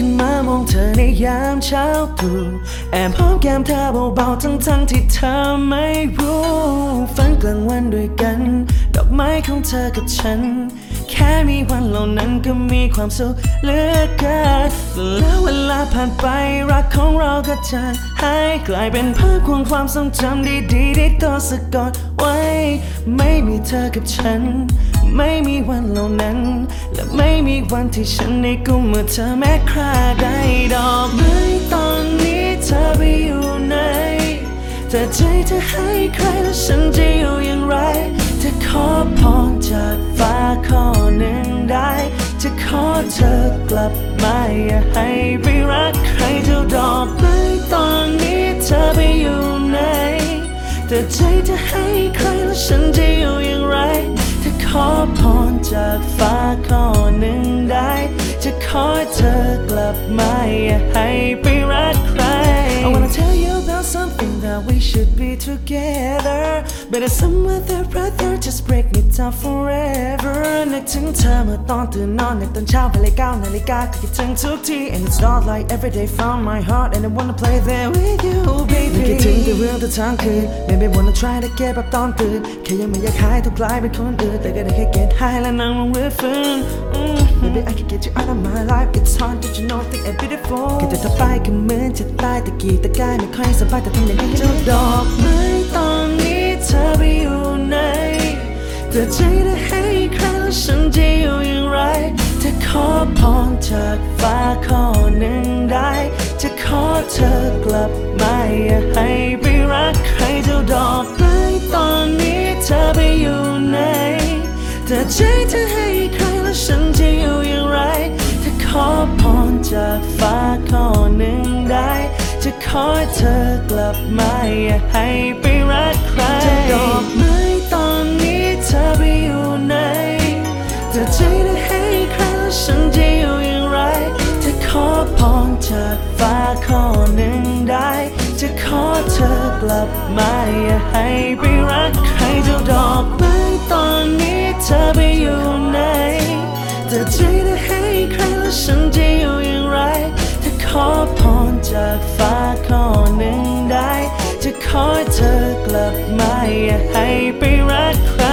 ขึ้นมามองเธอในยามเช้าตรู่แอบหอมแก้มเธอเบาๆทั้งทั้งๆที่เธอไม่รู้ฝันกลางวันด้วยกัน ดอกไม้ของเธอกับฉัน แค่มีวันเหล่านั้นก็มีความสุขเหลือเกินแล้วเวลาผ่านไปรักของเราก็จางหายกลายเป็นภาพของความทรงจำดีๆที่ตัวสะกดไว้ ไม่มีเธอกับฉัน ไม่มีวันเหล่านั้น และไม่มีวันที่ฉันได้กุมมือเธอแม้คราใดดอกไม้ตอนนี้เธอไปอยู่ไหนแต่ใจเธอให้ใครแล้วฉันจะอยู่อย่างไรจะขอพรจากฟ้าข้อหนึ่งได้ จะขอเธอกลับมาอย่าให้ไปรักใครเท่าดอกไม้ตอนนี้เธอไปอยู่ไหนแต่ใจจะให้ จากฟ้าข้อหนึ่งได้ จะขอเธอกลับมาอย่าให้ไปรักใคร I wanna tell you about something that we should be together But it's some other brother just break me down forever นึกถึงเธอเมื่อตอนตื่นนอนในตอนเช้าเวลาเก้านาฬิกาก็คิดถึงทุกที And it's not like every day from my heart And I wanna play there with you baby คิดถึงแต่เรื่องแต่ทั้งคืน Maybe wanna try to get up ตอนตื่นแค่ยังไม่อยากหายต้องกลายเป็นคนอื่นแต่ก็ได้แค่ get high และนั่งลงเรือฟื้น Mm, Maybe I can get you out of my life It's hard did you know think I'm beautiful แค่จะถ้าไปก็เหมือนจะตายตะกี้ตะกายไม่ค่อยสบายแต่ทำยังไงเจ้าดอกไม้ตอนนี้เธอไปอยู่ไหนแต่ใจได้ให้ใครแล้ว ฉันจะอยู่อย่างไร จะขอพรจากฟ้าข้อหนึ่งได้ จะขอเธอกลับมาอย่าให้ไปรักใครเจ้าดอกไม้ตอนนี้เธอไปอยู่ไหนแต่ใจเธอให้ใครแล้วฉันจะอยู่อย่างไรถ้าขอพรจากฟ้าข้อหนึ่งได้ จะขอเธอกลับมาอย่าให้ไปรักใคร ฟ้าข้อหนึ่งได้ จะขอเธอกลับมาอย่าให้ไปรักใครเจ้าดอกไม้ตอนนี้เธอไปอยู่ไหนแต่ใจได้ให้ใครแล้วฉันจะอยู่อย่างไร ถ้าขอพรจากฟ้าข้อหนึ่งได้ จะขอเธอกลับมาอย่าให้ไปรักใคร